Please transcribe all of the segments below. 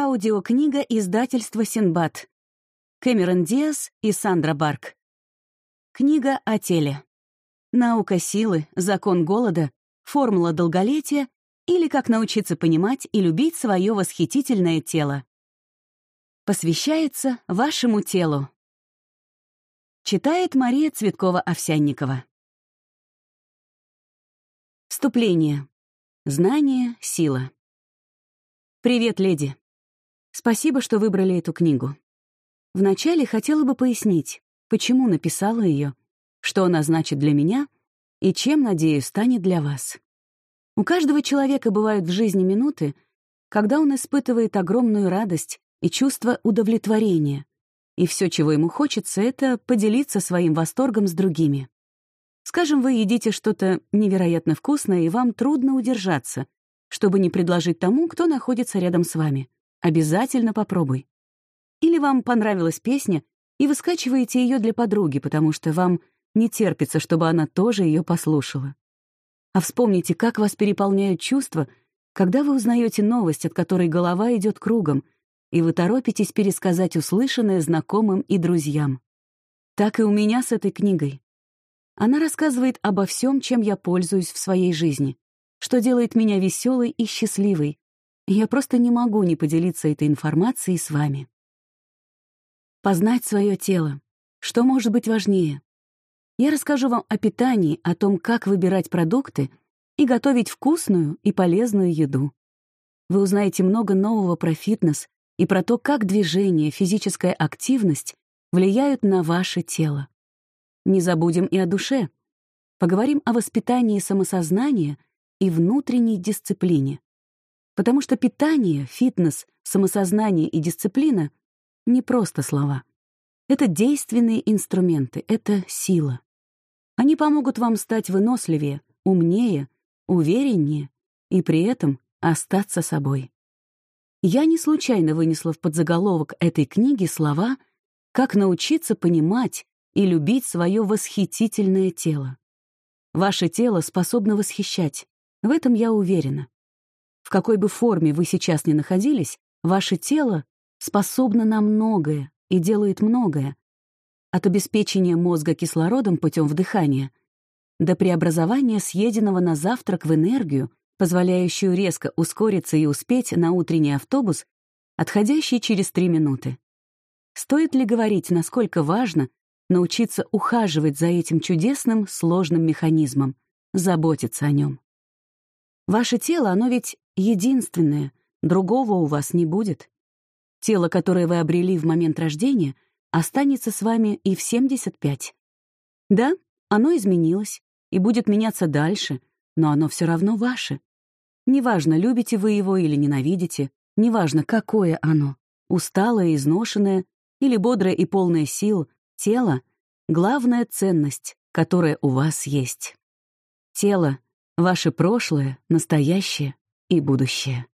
Аудиокнига издательства «Синбад». Кэмерон Диас и Сандра Барк. Книга о теле. Наука силы, закон голода, формула долголетия или как научиться понимать и любить свое восхитительное тело. Посвящается вашему телу. Читает Мария Цветкова-Овсянникова. Вступление. Знание — сила. Привет, леди. Спасибо, что выбрали эту книгу. Вначале хотела бы пояснить, почему написала ее, что она значит для меня и чем, надеюсь, станет для вас. У каждого человека бывают в жизни минуты, когда он испытывает огромную радость и чувство удовлетворения, и все, чего ему хочется, это поделиться своим восторгом с другими. Скажем, вы едите что-то невероятно вкусное, и вам трудно удержаться, чтобы не предложить тому, кто находится рядом с вами. Обязательно попробуй. Или вам понравилась песня, и вы скачиваете ее для подруги, потому что вам не терпится, чтобы она тоже ее послушала. А вспомните, как вас переполняют чувства, когда вы узнаете новость, от которой голова идет кругом, и вы торопитесь пересказать услышанное знакомым и друзьям. Так и у меня с этой книгой. Она рассказывает обо всем, чем я пользуюсь в своей жизни, что делает меня веселой и счастливой, я просто не могу не поделиться этой информацией с вами. Познать свое тело. Что может быть важнее? Я расскажу вам о питании, о том, как выбирать продукты и готовить вкусную и полезную еду. Вы узнаете много нового про фитнес и про то, как движение, физическая активность влияют на ваше тело. Не забудем и о душе. Поговорим о воспитании самосознания и внутренней дисциплине. Потому что питание, фитнес, самосознание и дисциплина — не просто слова. Это действенные инструменты, это сила. Они помогут вам стать выносливее, умнее, увереннее и при этом остаться собой. Я не случайно вынесла в подзаголовок этой книги слова «Как научиться понимать и любить свое восхитительное тело». Ваше тело способно восхищать, в этом я уверена. В какой бы форме вы сейчас ни находились, ваше тело способно на многое и делает многое. От обеспечения мозга кислородом путем вдыхания до преобразования съеденного на завтрак в энергию, позволяющую резко ускориться и успеть на утренний автобус, отходящий через три минуты. Стоит ли говорить, насколько важно научиться ухаживать за этим чудесным, сложным механизмом, заботиться о нем? Ваше тело, оно ведь единственное, другого у вас не будет. Тело, которое вы обрели в момент рождения, останется с вами и в 75. Да, оно изменилось и будет меняться дальше, но оно все равно ваше. Неважно, любите вы его или ненавидите, неважно, какое оно, усталое, изношенное или бодрое и полное сил, тело — главная ценность, которая у вас есть. Тело — ваше прошлое, настоящее и будущее.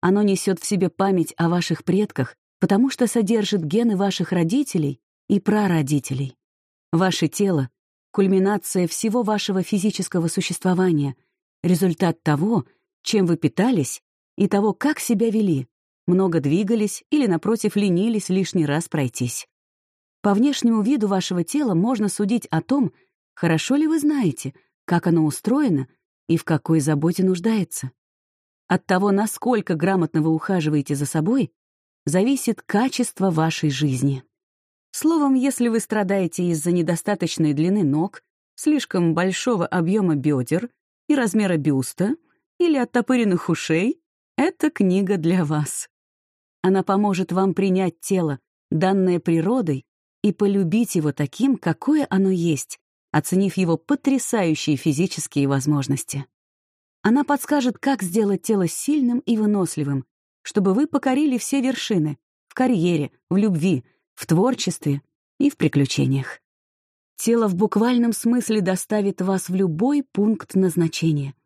Оно несет в себе память о ваших предках, потому что содержит гены ваших родителей и прародителей. Ваше тело — кульминация всего вашего физического существования, результат того, чем вы питались и того, как себя вели, много двигались или, напротив, ленились лишний раз пройтись. По внешнему виду вашего тела можно судить о том, хорошо ли вы знаете, как оно устроено и в какой заботе нуждается. От того, насколько грамотно вы ухаживаете за собой, зависит качество вашей жизни. Словом, если вы страдаете из-за недостаточной длины ног, слишком большого объема бедер и размера бюста или оттопыренных ушей, это книга для вас. Она поможет вам принять тело, данное природой, и полюбить его таким, какое оно есть, оценив его потрясающие физические возможности. Она подскажет, как сделать тело сильным и выносливым, чтобы вы покорили все вершины в карьере, в любви, в творчестве и в приключениях. Тело в буквальном смысле доставит вас в любой пункт назначения.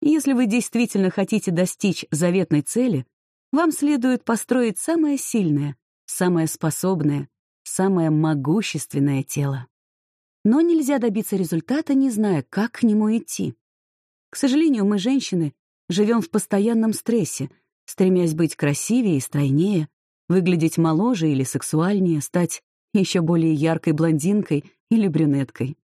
если вы действительно хотите достичь заветной цели, вам следует построить самое сильное, самое способное, самое могущественное тело. Но нельзя добиться результата, не зная, как к нему идти. К сожалению, мы, женщины, живем в постоянном стрессе, стремясь быть красивее и стройнее, выглядеть моложе или сексуальнее, стать еще более яркой блондинкой или брюнеткой.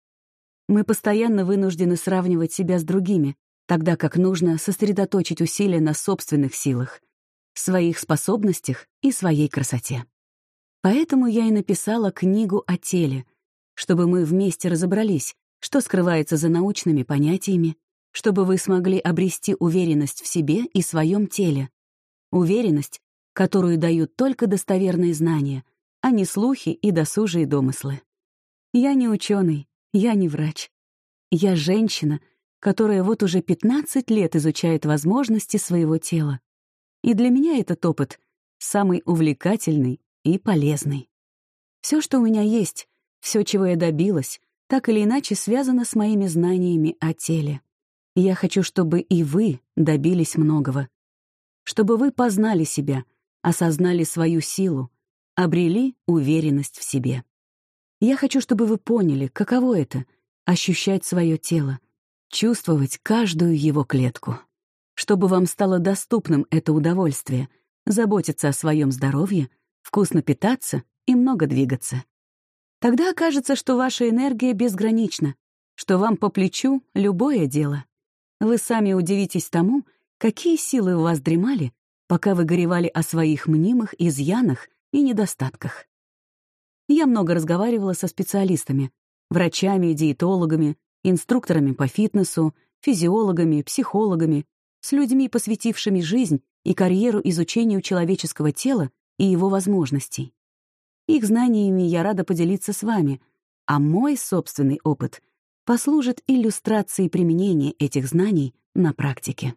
Мы постоянно вынуждены сравнивать себя с другими, тогда как нужно сосредоточить усилия на собственных силах, своих способностях и своей красоте. Поэтому я и написала книгу о теле, чтобы мы вместе разобрались, что скрывается за научными понятиями, чтобы вы смогли обрести уверенность в себе и своем теле. Уверенность, которую дают только достоверные знания, а не слухи и досужие домыслы. Я не ученый, я не врач. Я женщина, которая вот уже 15 лет изучает возможности своего тела. И для меня этот опыт самый увлекательный и полезный. Все, что у меня есть, все, чего я добилась, так или иначе связано с моими знаниями о теле. Я хочу, чтобы и вы добились многого. Чтобы вы познали себя, осознали свою силу, обрели уверенность в себе. Я хочу, чтобы вы поняли, каково это — ощущать свое тело, чувствовать каждую его клетку. Чтобы вам стало доступным это удовольствие, заботиться о своем здоровье, вкусно питаться и много двигаться. Тогда окажется, что ваша энергия безгранична, что вам по плечу любое дело. Вы сами удивитесь тому, какие силы у вас дремали, пока вы горевали о своих мнимых изъянах и недостатках. Я много разговаривала со специалистами, врачами, диетологами, инструкторами по фитнесу, физиологами, психологами, с людьми, посвятившими жизнь и карьеру изучению человеческого тела и его возможностей. Их знаниями я рада поделиться с вами, а мой собственный опыт послужит иллюстрацией применения этих знаний на практике.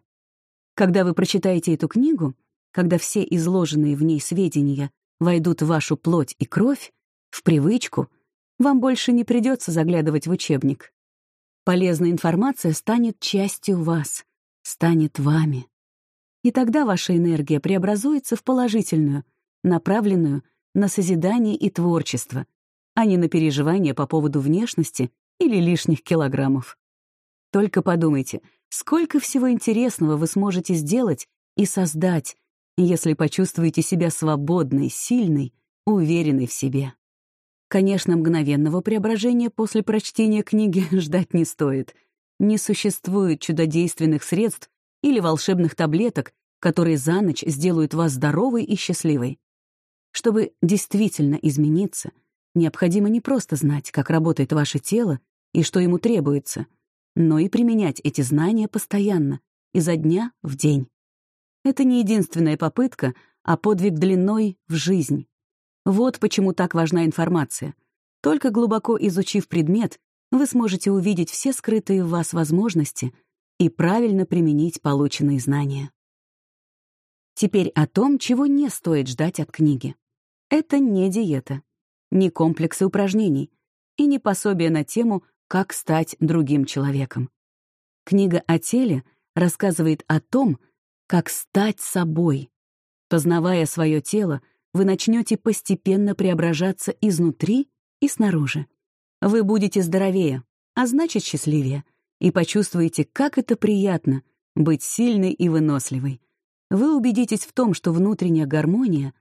Когда вы прочитаете эту книгу, когда все изложенные в ней сведения войдут в вашу плоть и кровь, в привычку, вам больше не придется заглядывать в учебник. Полезная информация станет частью вас, станет вами. И тогда ваша энергия преобразуется в положительную, направленную на созидание и творчество, а не на переживания по поводу внешности или лишних килограммов. Только подумайте, сколько всего интересного вы сможете сделать и создать, если почувствуете себя свободной, сильной, уверенной в себе. Конечно, мгновенного преображения после прочтения книги ждать не стоит. Не существует чудодейственных средств или волшебных таблеток, которые за ночь сделают вас здоровой и счастливой. Чтобы действительно измениться, необходимо не просто знать, как работает ваше тело и что ему требуется, но и применять эти знания постоянно, изо дня в день. Это не единственная попытка, а подвиг длиной в жизнь. Вот почему так важна информация. Только глубоко изучив предмет, вы сможете увидеть все скрытые в вас возможности и правильно применить полученные знания. Теперь о том, чего не стоит ждать от книги. Это не диета, не комплексы упражнений и не пособие на тему «Как стать другим человеком». Книга о теле рассказывает о том, как стать собой. Познавая свое тело, вы начнете постепенно преображаться изнутри и снаружи. Вы будете здоровее, а значит счастливее, и почувствуете, как это приятно — быть сильной и выносливой, вы убедитесь в том, что внутренняя гармония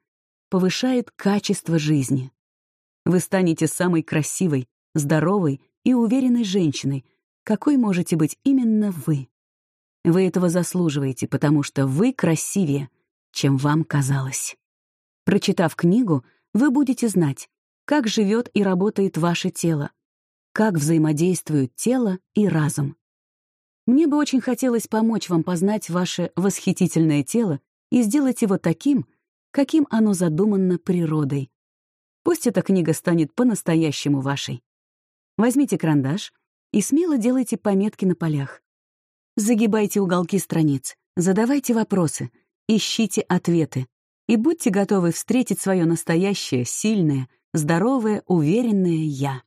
повышает качество жизни. Вы станете самой красивой, здоровой и уверенной женщиной, какой можете быть именно вы. Вы этого заслуживаете, потому что вы красивее, чем вам казалось. Прочитав книгу, вы будете знать, как живет и работает ваше тело, как взаимодействуют тело и разум. Мне бы очень хотелось помочь вам познать ваше восхитительное тело и сделать его таким, каким оно задумано природой. Пусть эта книга станет по-настоящему вашей. Возьмите карандаш и смело делайте пометки на полях. Загибайте уголки страниц, задавайте вопросы, ищите ответы и будьте готовы встретить свое настоящее, сильное, здоровое, уверенное «я».